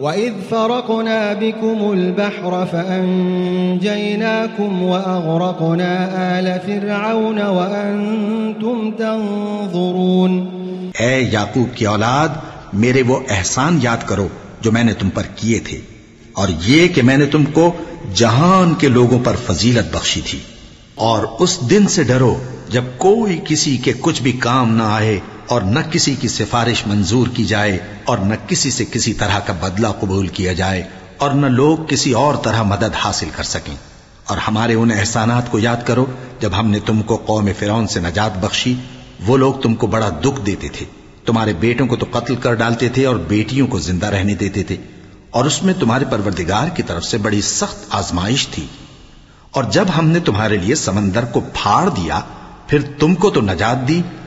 وإذ فرقنا بكم البحر فأنجيناكم وأغرقنا آل فرعون وأنتم تنظرون اے یعقوب کی اولاد، میرے وہ احسان یاد کرو جو میں نے تم پر کیے تھے، اور یہ کہ میں نے تم کو جہان کے لوگوں پر فضیلت بخشی تھی، اور اس دن سے ڈرو جب کوئی کسی کے کچھ بھی کام نہ آئے اور نہ کسی کی سفارش منظور کی جائے اور نہ کسی سے کسی طرح کا بدلہ قبول کیا جائے اور نہ لوگ کسی اور طرح مدد حاصل کر سکیں۔ اور ہمارے ان احسانات کو یاد کرو، جب ہم نے تم کو قوم فرعون سے نجات بخشی، وہ لوگ تم کو بڑا دکھ دیتے تھے۔ تمہارے بیٹوں کو تو قتل کر ڈالتے تھے اور بیٹیوں کو زندہ رہنے دیتے تھے۔ اور اس میں تمہارے پروردگار کی طرف سے بڑی سخت آزمائش تھی۔ اور جب ہم نے تمہارے لیے سمندر کو پھاڑ دیا، پھر تم کو تو نجات دی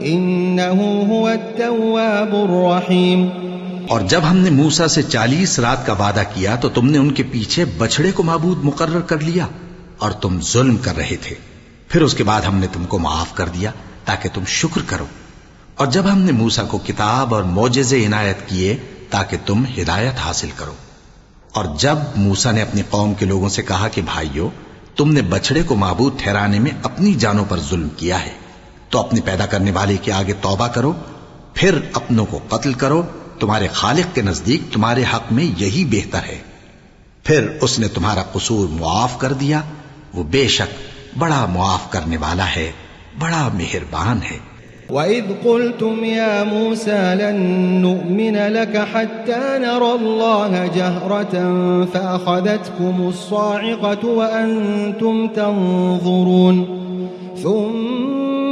إنه هو التواب الرحيم۔ اور جب ہم نے موسا سے چالیس رات کا وعدہ کیا تو تم نے ان کے پیچھے بچڑے کو معبود مقرر کر لیا اور تم ظلم کر رہے تھے۔ پھر اس کے بعد ہم نے تم کو معاف کر دیا تاکہ تم شکر کرو۔ اور جب ہم نے موسا کو کتاب اور موجزے عنایت کیے تاکہ تم ہدایت حاصل کرو۔ اور جب موسا نے اپنی قوم کے لوگوں سے کہا کہ بھائیو، تم نے بچڑے کو معبود ٹھہرانے میں اپنی جانوں پر ظلم کیا ہے تو اپنے پیدا کرنے والے کے آگے توبہ کرو، پھر اپنوں کو قتل کرو۔ تمہارے خالق کے نزدیک تمہارے حق میں یہی بہتر ہے۔ پھر اس نے تمہارا قصور معاف کر دیا۔ وہ بے شک بڑا معاف کرنے والا ہے، بڑا مہربان ہے۔ وَإِذْ قُلْتُمْ يَا مُوسَى لَن نُؤْمِنَ لَكَ حَتَّى نَرَى اللَّهَ جَهْرَةً فَأَخَذَتْكُمُ الصَّاعِقَةُ وَأَنْتُمْ تَنظُرُونَ ثُمَّ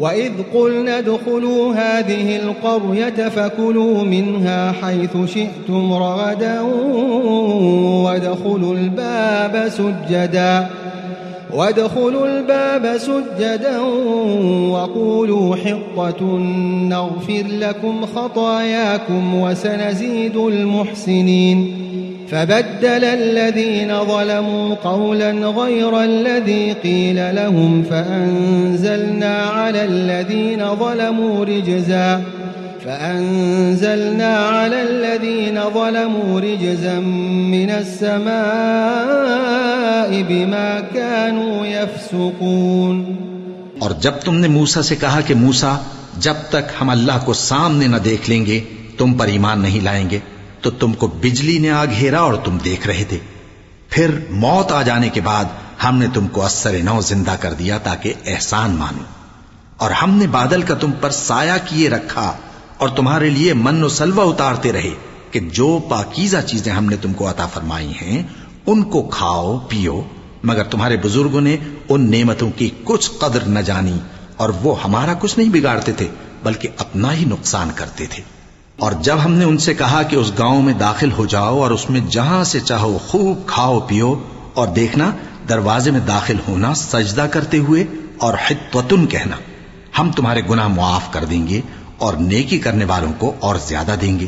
وإذ قلنا ادخلوا هذه القرية فكلوا منها حيث شئتم رغدا وادخلوا الباب سجدا وادخلوا الباب سجدا وقولوا حطة نغفر لكم خطاياكم وسنزيد المحسنين فبدل الذين ظلموا قولا غير الذي قيل لهم فأنزلنا على الذين ظلموا رجزا فأنزلنا على الذين ظلموا رجزا من السماء بما كانوا يفسقون اور جب تم نے موسا سے کہا کہ موسا جب تک ہم اللہ کو سامنے نہ دیکھ لیں گے، تم پر ایمان نہیں لائیں گے۔ تو تم کو بجلی نے آ گھیرا اور تم دیکھ رہے تھے۔ پھر موت آ جانے کے بعد ہم نے تم کو اثر نو زندہ کر دیا تاکہ احسان مانو۔ اور ہم نے بادل کا تم پر سایہ کیے رکھا اور تمہارے لیے من و سلوہ اتارتے رہے کہ جو پاکیزہ چیزیں ہم نے تم کو عطا فرمائی ہیں، ان کو کھاؤ، پیو، مگر تمہارے بزرگوں نے ان نعمتوں کی کچھ قدر نہ جانی اور وہ ہمارا کچھ نہیں بگاڑتے تھے، بلکہ اپنا ہی نقصان کرتے تھے۔ اور جب ہم نے ان سے کہا کہ اس گاؤں میں داخل ہو جاؤ اور اس میں جہاں سے چاہو خوب کھاؤ پیو اور دیکھنا دروازے میں داخل ہونا سجدہ کرتے ہوئے اور حتوتن کہنا، ہم تمہارے گناہ معاف کر دیں گے اور نیکی کرنے والوں کو اور زیادہ دیں گے۔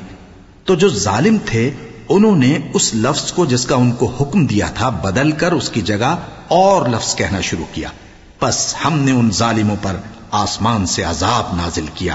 تو جو ظالم تھے، انہوں نے اس لفظ کو جس کا ان کو حکم دیا تھا بدل کر اس کی جگہ اور لفظ کہنا شروع کیا۔ بس ہم نے ان ظالموں پر آسمان سے عذاب نازل کیا۔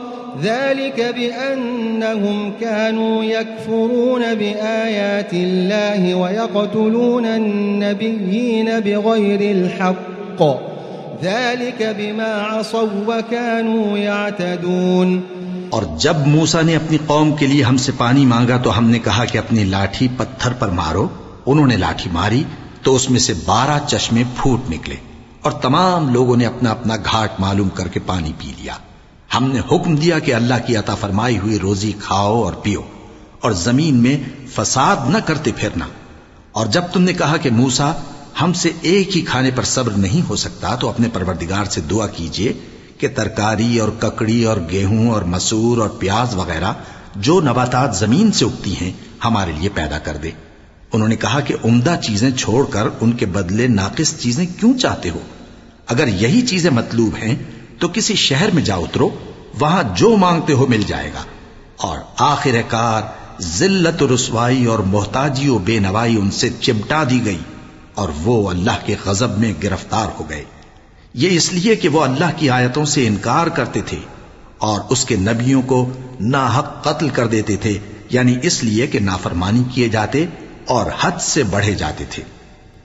ذلك بأنهم كانوا يكفرون بآيات الله ويقتلون النبيين بغير الحق. ذلك بما عصوا وكانوا يعتدون. اور جب موسا نے اپنی قوم کے لیے ہم سے پانی مانگا تو ہم نے کہا کہ اپنی لاٹھی پتھر پر مارو، انہوں نے لاٹھی ماری تو اس میں سے بارہ چشمے پھوٹ نکلے اور تمام لوگوں نے اپنا اپنا گھاٹ معلوم کر کے پانی پی لیا۔ ہم نے حکم دیا کہ اللہ کی عطا فرمائی ہوئی روزی کھاؤ اور پیو اور زمین میں فساد نہ کرتے پھرنا۔ اور جب تم نے کہا کہ موسا ہم سے ایک ہی کھانے پر صبر نہیں ہو سکتا، تو اپنے پروردگار سے دعا کیجیے کہ ترکاری اور ککڑی اور گیہوں اور مسور اور پیاز وغیرہ جو نباتات زمین سے اگتی ہیں، ہمارے لیے پیدا کر دے۔ انہوں نے کہا کہ عمدہ چیزیں چھوڑ کر ان کے بدلے ناقص چیزیں کیوں چاہتے ہو؟ اگر یہی چیزیں مطلوب ہیں تو کسی شہر میں جا اترو، وہاں جو مانگتے ہو مل جائے گا۔ اور آخر کار ذلت و رسوائی اور محتاجی و بے نوائی ان سے چمٹا دی گئی اور وہ اللہ کے غضب میں گرفتار ہو گئے۔ یہ اس لیے کہ وہ اللہ کی آیتوں سے انکار کرتے تھے اور اس کے نبیوں کو ناحق قتل کر دیتے تھے یعنی اس لیے کہ نافرمانی کیے جاتے اور حد سے بڑھے جاتے تھے۔